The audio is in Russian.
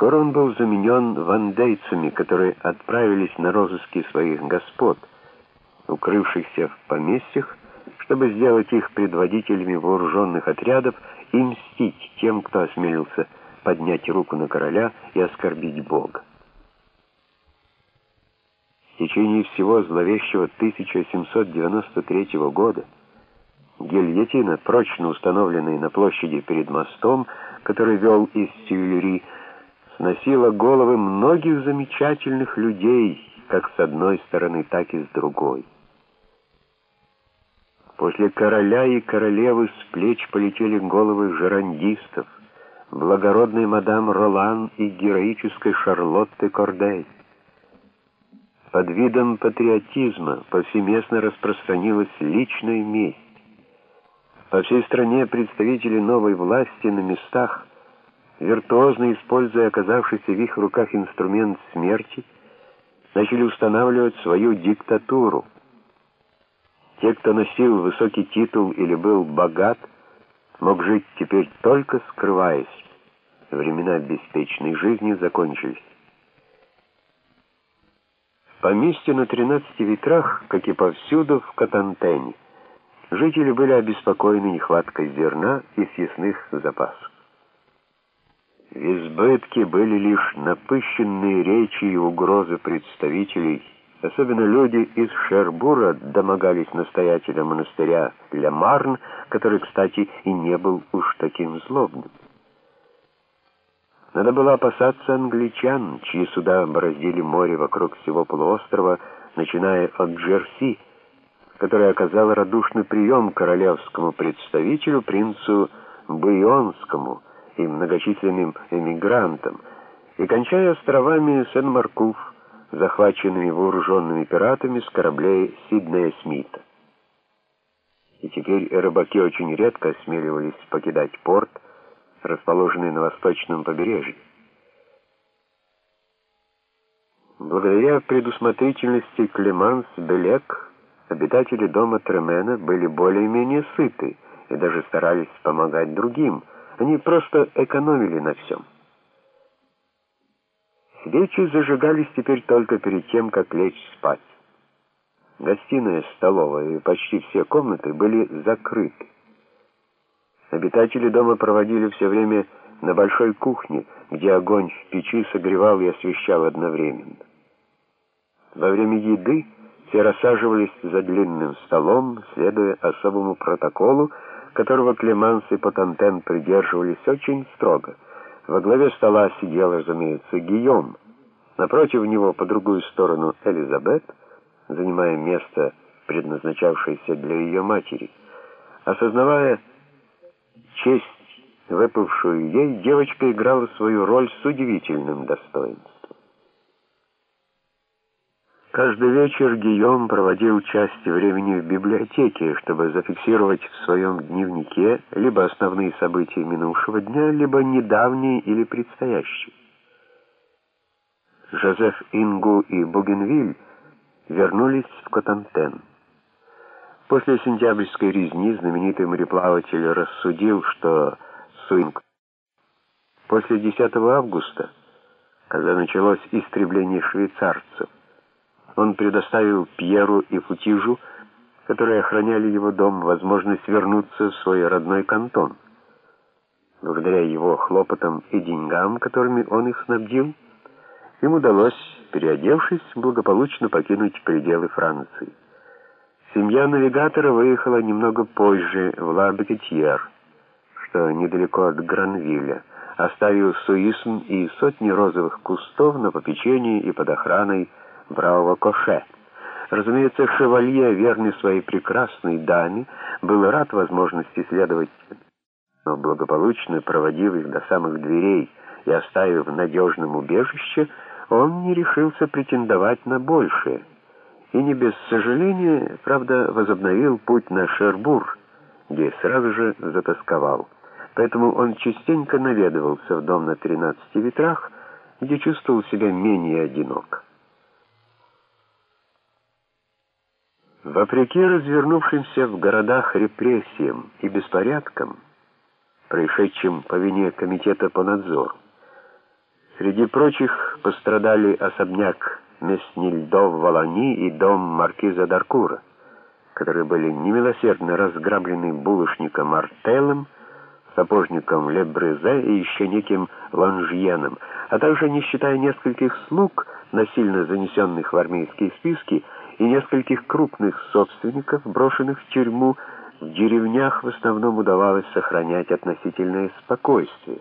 Скоро он был заменен вандейцами, которые отправились на розыски своих господ, укрывшихся в поместьях, чтобы сделать их предводителями вооруженных отрядов и мстить тем, кто осмелился поднять руку на короля и оскорбить Бога. В течение всего зловещего 1793 года гильотина, прочно установленная на площади перед мостом, который вел из Тюильри, сносила головы многих замечательных людей, как с одной стороны, так и с другой. После короля и королевы с плеч полетели головы жерандистов, благородной мадам Ролан и героической Шарлотты Кордей. Под видом патриотизма повсеместно распространилась личная месть. По всей стране представители новой власти на местах, виртуозно используя оказавшийся в их руках инструмент смерти, начали устанавливать свою диктатуру. Те, кто носил высокий титул или был богат, мог жить теперь только скрываясь. Времена беспечной жизни закончились. Поместье на 13 ветрах, как и повсюду в Катантене, жители были обеспокоены нехваткой зерна и съестных запасов. В избытке были лишь напыщенные речи и угрозы представителей Особенно люди из Шербура домогались настоятеля монастыря Лемарн, который, кстати, и не был уж таким злобным. Надо было опасаться англичан, чьи суда бороздили море вокруг всего полуострова, начиная от Джерси, который оказал радушный прием королевскому представителю, принцу Буйонскому и многочисленным эмигрантам, и кончая островами Сен-Маркуф, захваченными вооруженными пиратами с кораблей Сиднея Смита. И теперь рыбаки очень редко осмеливались покидать порт, расположенный на восточном побережье. Благодаря предусмотрительности Клеманс Белек обитатели дома Тремена были более-менее сыты и даже старались помогать другим. Они просто экономили на всем. Свечи зажигались теперь только перед тем, как лечь спать. Гостиная, столовая и почти все комнаты были закрыты. Обитатели дома проводили все время на большой кухне, где огонь в печи согревал и освещал одновременно. Во время еды все рассаживались за длинным столом, следуя особому протоколу, которого Клеманс и Потантен придерживались очень строго — во главе стола сидел, разумеется, Гийом. Напротив него, по другую сторону, Элизабет, занимая место, предназначавшееся для ее матери. Осознавая честь, выпавшую ей, девочка играла свою роль с удивительным достоинством. Каждый вечер Гийом проводил часть времени в библиотеке, чтобы зафиксировать в своем дневнике либо основные события минувшего дня, либо недавние или предстоящие. Жозеф Ингу и Бугенвиль вернулись в Котантен. После сентябрьской резни знаменитый мореплаватель рассудил, что Суинг после 10 августа, когда началось истребление швейцарцев, он предоставил Пьеру и Футижу, которые охраняли его дом, возможность вернуться в свой родной кантон. Благодаря его хлопотам и деньгам, которыми он их снабдил, им удалось, переодевшись, благополучно покинуть пределы Франции. Семья навигатора выехала немного позже в Ла-Бекетьер, что недалеко от Гранвилля, оставив Суисн и сотни розовых кустов на попечении и под охраной бравого Коше. Разумеется, шевалье, верный своей прекрасной даме, был рад возможности следовать, но благополучно проводив их до самых дверей и оставив в надежном убежище, он не решился претендовать на большее. И не без сожаления, правда, возобновил путь на Шербур, где сразу же затасковал. Поэтому он частенько наведывался в дом на тринадцати ветрах, где чувствовал себя менее одинок. Вопреки развернувшимся в городах репрессиям и беспорядкам, происшедшим по вине Комитета по надзору, Среди прочих пострадали особняк Меснильдов Волани и дом маркиза Даркура, которые были немилосердно разграблены булочником Артелем, сапожником Лебрезе и еще неким Ланжьеном, а также, не считая нескольких слуг, насильно занесенных в армейские списки, и нескольких крупных собственников, брошенных в тюрьму, в деревнях в основном удавалось сохранять относительное спокойствие.